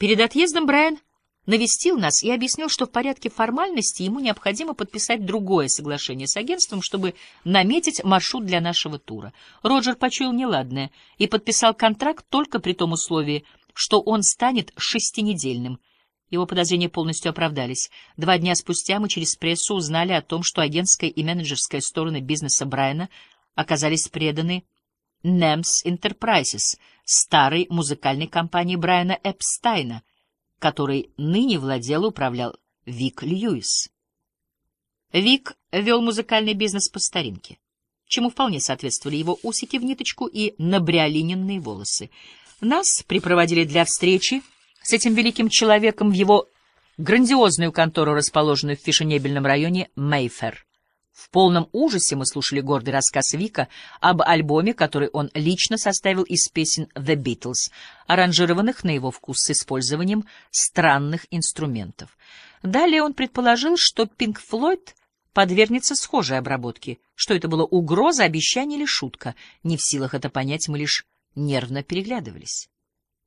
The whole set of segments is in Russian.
Перед отъездом Брайан навестил нас и объяснил, что в порядке формальности ему необходимо подписать другое соглашение с агентством, чтобы наметить маршрут для нашего тура. Роджер почуял неладное и подписал контракт только при том условии, что он станет шестинедельным. Его подозрения полностью оправдались. Два дня спустя мы через прессу узнали о том, что агентская и менеджерская стороны бизнеса Брайана оказались преданы NEMS Enterprises, старой музыкальной компании Брайана Эпстайна, которой ныне владел и управлял Вик Льюис. Вик вел музыкальный бизнес по старинке, чему вполне соответствовали его усики в ниточку и набриолиненные волосы. Нас припроводили для встречи с этим великим человеком в его грандиозную контору, расположенную в фешенебельном районе Мейфер. В полном ужасе мы слушали гордый рассказ Вика об альбоме, который он лично составил из песен The Beatles, аранжированных на его вкус с использованием странных инструментов. Далее он предположил, что Pink Floyd подвергнется схожей обработке, что это было угроза, обещание или шутка. Не в силах это понять, мы лишь нервно переглядывались.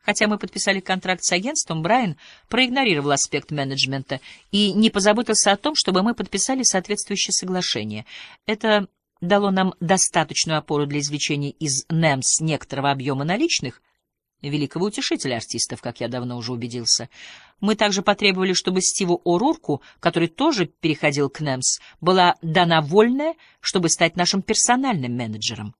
Хотя мы подписали контракт с агентством, Брайан проигнорировал аспект менеджмента и не позаботился о том, чтобы мы подписали соответствующее соглашение. Это дало нам достаточную опору для извлечения из НЭМС некоторого объема наличных, великого утешителя артистов, как я давно уже убедился. Мы также потребовали, чтобы Стиву О'Рурку, который тоже переходил к НЭМС, была дана вольная, чтобы стать нашим персональным менеджером.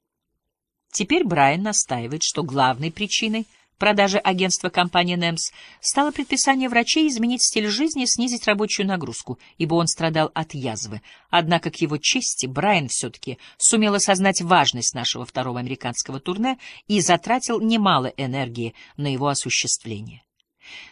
Теперь Брайан настаивает, что главной причиной — продажи агентства компании «Немс» стало предписание врачей изменить стиль жизни и снизить рабочую нагрузку, ибо он страдал от язвы. Однако, к его чести, Брайан все-таки сумел осознать важность нашего второго американского турне и затратил немало энергии на его осуществление.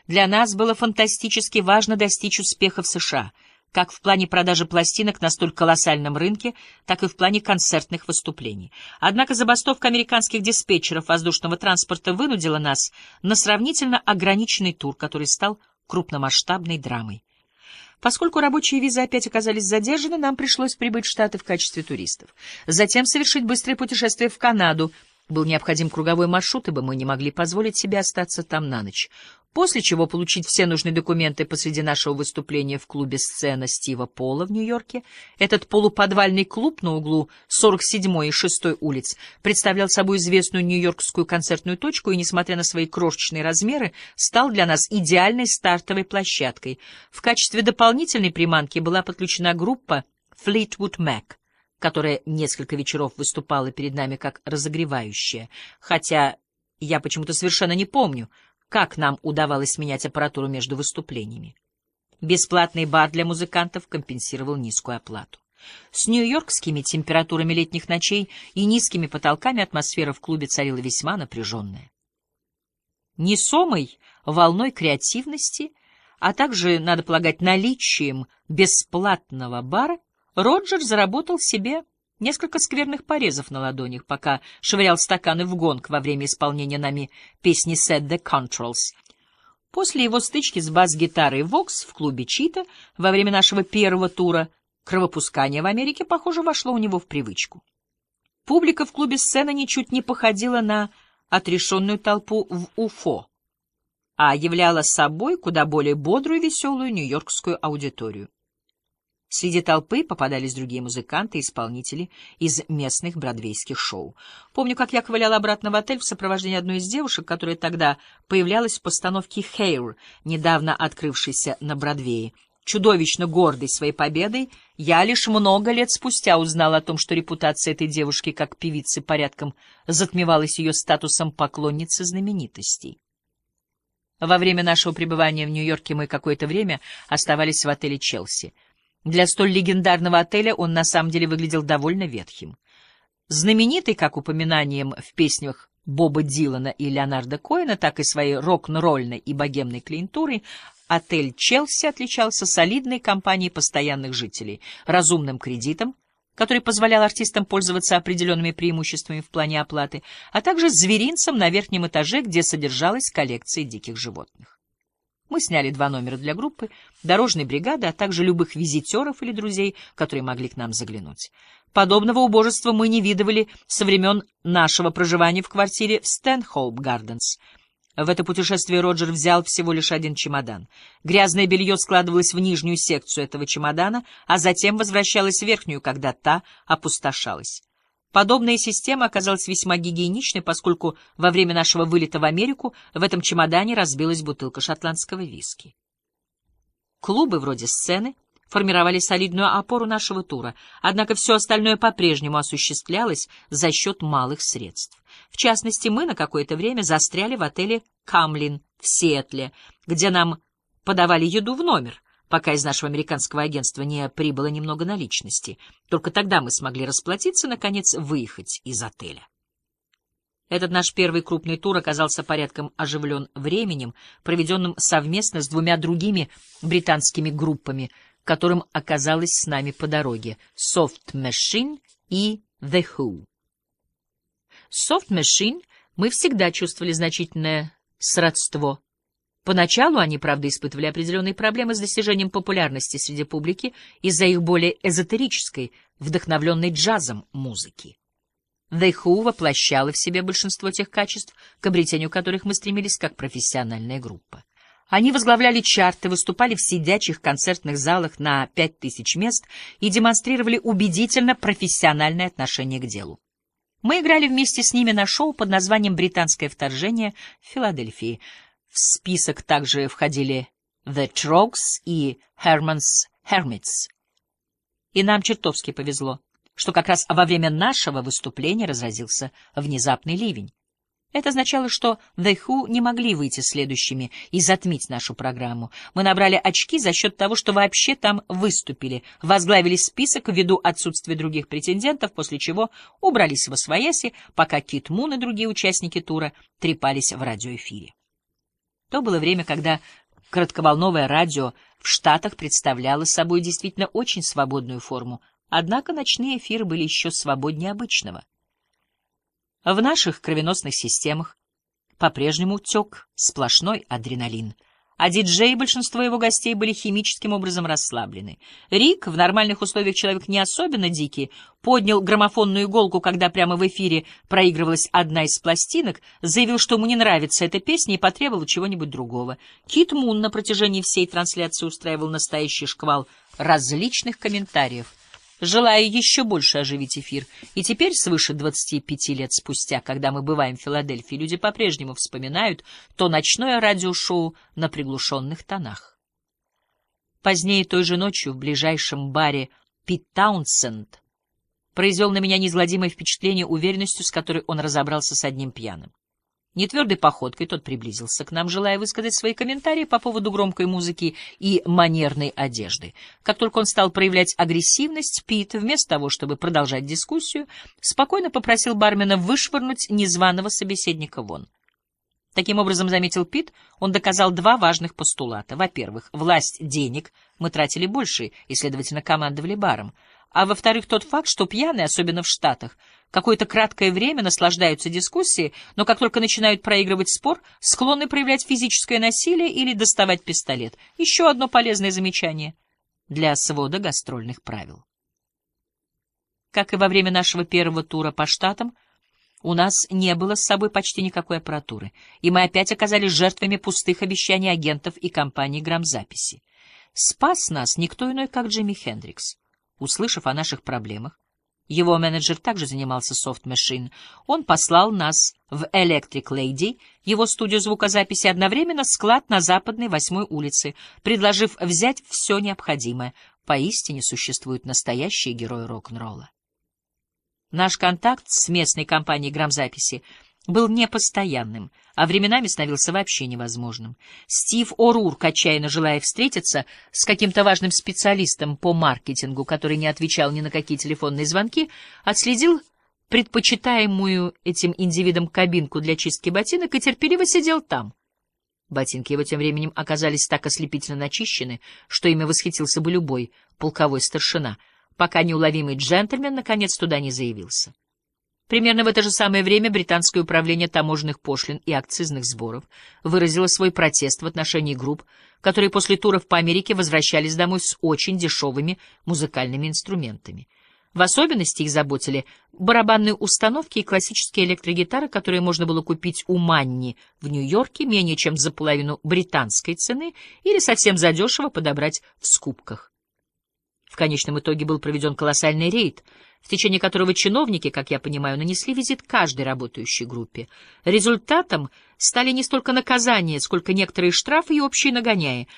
Для нас было фантастически важно достичь успеха в США — как в плане продажи пластинок на столь колоссальном рынке, так и в плане концертных выступлений. Однако забастовка американских диспетчеров воздушного транспорта вынудила нас на сравнительно ограниченный тур, который стал крупномасштабной драмой. Поскольку рабочие визы опять оказались задержаны, нам пришлось прибыть в Штаты в качестве туристов. Затем совершить быстрое путешествие в Канаду. Был необходим круговой маршрут, ибо мы не могли позволить себе остаться там на ночь после чего получить все нужные документы посреди нашего выступления в клубе «Сцена» Стива Пола в Нью-Йорке. Этот полуподвальный клуб на углу 47-й и 6-й улиц представлял собой известную нью-йоркскую концертную точку и, несмотря на свои крошечные размеры, стал для нас идеальной стартовой площадкой. В качестве дополнительной приманки была подключена группа Fleetwood Mac, которая несколько вечеров выступала перед нами как разогревающая, хотя я почему-то совершенно не помню — как нам удавалось менять аппаратуру между выступлениями. Бесплатный бар для музыкантов компенсировал низкую оплату. С нью-йоркскими температурами летних ночей и низкими потолками атмосфера в клубе царила весьма напряженная. Несомой волной креативности, а также, надо полагать, наличием бесплатного бара, Роджер заработал себе Несколько скверных порезов на ладонях, пока швырял стаканы в гонг во время исполнения нами песни «Set the Controls». После его стычки с бас-гитарой «Вокс» в клубе «Чита» во время нашего первого тура кровопускание в Америке, похоже, вошло у него в привычку. Публика в клубе «Сцена» ничуть не походила на отрешенную толпу в Уфо, а являла собой куда более бодрую и веселую нью-йоркскую аудиторию. Среди толпы попадались другие музыканты и исполнители из местных бродвейских шоу. Помню, как я ковылял обратно в отель в сопровождении одной из девушек, которая тогда появлялась в постановке «Хейр», недавно открывшейся на Бродвее. Чудовищно гордый своей победой, я лишь много лет спустя узнал о том, что репутация этой девушки как певицы порядком затмевалась ее статусом поклонницы знаменитостей. Во время нашего пребывания в Нью-Йорке мы какое-то время оставались в отеле «Челси». Для столь легендарного отеля он на самом деле выглядел довольно ветхим. Знаменитый как упоминанием в песнях Боба Дилана и Леонарда Коэна, так и своей рок-н-ролльной и богемной клиентурой, отель «Челси» отличался солидной компанией постоянных жителей, разумным кредитом, который позволял артистам пользоваться определенными преимуществами в плане оплаты, а также зверинцем на верхнем этаже, где содержалась коллекция диких животных. Мы сняли два номера для группы, дорожной бригады, а также любых визитеров или друзей, которые могли к нам заглянуть. Подобного убожества мы не видывали со времен нашего проживания в квартире в Стэнхолп Гарденс. В это путешествие Роджер взял всего лишь один чемодан. Грязное белье складывалось в нижнюю секцию этого чемодана, а затем возвращалось в верхнюю, когда та опустошалась. Подобная система оказалась весьма гигиеничной, поскольку во время нашего вылета в Америку в этом чемодане разбилась бутылка шотландского виски. Клубы вроде сцены формировали солидную опору нашего тура, однако все остальное по-прежнему осуществлялось за счет малых средств. В частности, мы на какое-то время застряли в отеле «Камлин» в Сиэтле, где нам подавали еду в номер, пока из нашего американского агентства не прибыло немного наличности. Только тогда мы смогли расплатиться, наконец, выехать из отеля. Этот наш первый крупный тур оказался порядком оживлен временем, проведенным совместно с двумя другими британскими группами, которым оказалось с нами по дороге — Soft Machine и The Who. Soft Machine мы всегда чувствовали значительное сродство. Поначалу они, правда, испытывали определенные проблемы с достижением популярности среди публики из-за их более эзотерической, вдохновленной джазом музыки. The Who воплощала в себе большинство тех качеств, к обретению которых мы стремились как профессиональная группа. Они возглавляли чарты, выступали в сидячих концертных залах на пять тысяч мест и демонстрировали убедительно профессиональное отношение к делу. Мы играли вместе с ними на шоу под названием «Британское вторжение» в Филадельфии. В список также входили The Trogs и Herman's Hermits. И нам чертовски повезло, что как раз во время нашего выступления разразился внезапный ливень. Это означало, что The Who не могли выйти следующими и затмить нашу программу. Мы набрали очки за счет того, что вообще там выступили, возглавили список ввиду отсутствия других претендентов, после чего убрались в освояси, пока Кит Мун и другие участники тура трепались в радиоэфире. То было время, когда коротковолновое радио в Штатах представляло собой действительно очень свободную форму, однако ночные эфиры были еще свободнее обычного. В наших кровеносных системах по-прежнему тек сплошной адреналин, а диджей и большинство его гостей были химическим образом расслаблены. Рик, в нормальных условиях человек не особенно дикий, поднял граммофонную иголку, когда прямо в эфире проигрывалась одна из пластинок, заявил, что ему не нравится эта песня и потребовал чего-нибудь другого. Кит Мун на протяжении всей трансляции устраивал настоящий шквал различных комментариев — желая еще больше оживить эфир. И теперь, свыше 25 лет спустя, когда мы бываем в Филадельфии, люди по-прежнему вспоминают то ночное радиошоу на приглушенных тонах. Позднее той же ночью в ближайшем баре Пит Таунсенд произвел на меня неизгладимое впечатление уверенностью, с которой он разобрался с одним пьяным. Нетвердой походкой тот приблизился к нам, желая высказать свои комментарии по поводу громкой музыки и манерной одежды. Как только он стал проявлять агрессивность, Пит, вместо того, чтобы продолжать дискуссию, спокойно попросил бармена вышвырнуть незваного собеседника вон. Таким образом, заметил Пит, он доказал два важных постулата. Во-первых, власть денег мы тратили больше и, следовательно, командовали баром а во-вторых, тот факт, что пьяные, особенно в Штатах, какое-то краткое время наслаждаются дискуссией, но как только начинают проигрывать спор, склонны проявлять физическое насилие или доставать пистолет. Еще одно полезное замечание для свода гастрольных правил. Как и во время нашего первого тура по Штатам, у нас не было с собой почти никакой аппаратуры, и мы опять оказались жертвами пустых обещаний агентов и компаний грамзаписи. Спас нас никто иной, как Джимми Хендрикс. Услышав о наших проблемах, его менеджер также занимался Soft Machine. Он послал нас в Electric Lady, его студию звукозаписи, одновременно склад на западной восьмой улице, предложив взять все необходимое. Поистине существуют настоящие герои рок-н-ролла. Наш контакт с местной компанией грамзаписи был непостоянным, а временами становился вообще невозможным. Стив О'Рурк, отчаянно желая встретиться с каким-то важным специалистом по маркетингу, который не отвечал ни на какие телефонные звонки, отследил предпочитаемую этим индивидом кабинку для чистки ботинок и терпеливо сидел там. Ботинки его тем временем оказались так ослепительно начищены, что ими восхитился бы любой полковой старшина, пока неуловимый джентльмен наконец туда не заявился. Примерно в это же самое время британское управление таможенных пошлин и акцизных сборов выразило свой протест в отношении групп, которые после туров по Америке возвращались домой с очень дешевыми музыкальными инструментами. В особенности их заботили барабанные установки и классические электрогитары, которые можно было купить у Манни в Нью-Йорке менее чем за половину британской цены или совсем задешево подобрать в скупках. В конечном итоге был проведен колоссальный рейд, в течение которого чиновники, как я понимаю, нанесли визит каждой работающей группе. Результатом стали не столько наказания, сколько некоторые штрафы и общие нагоняи,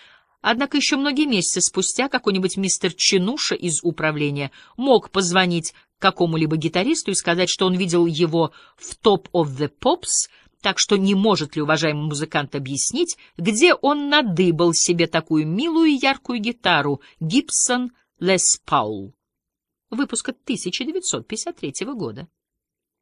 Однако еще многие месяцы спустя какой-нибудь мистер Чинуша из управления мог позвонить какому-либо гитаристу и сказать, что он видел его в Top of the Pops, так что не может ли уважаемый музыкант объяснить, где он надыбал себе такую милую яркую гитару Гибсон Лес Паул выпуска 1953 года.